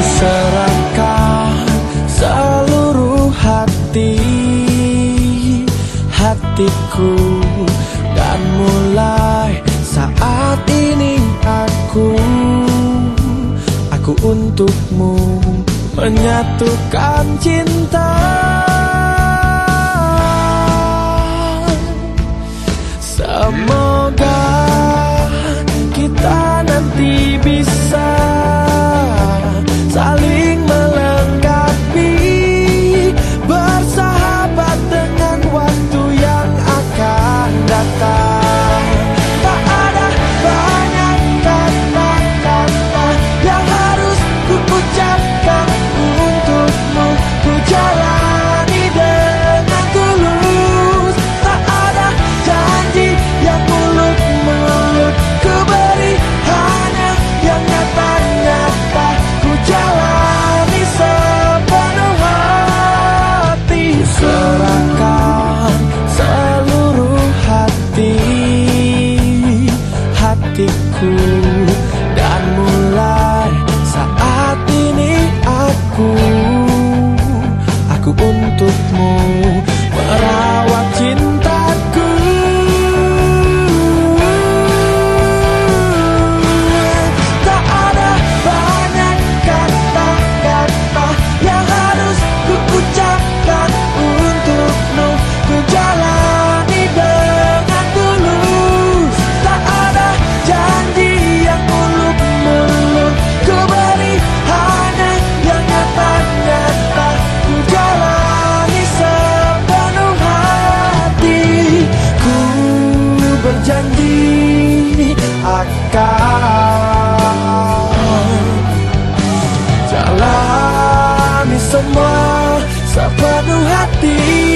serahkan seluruh hati. Hatiku dan mulai saat ini aku aku untukmu menyatukan cinta. Semoga sepenuh hati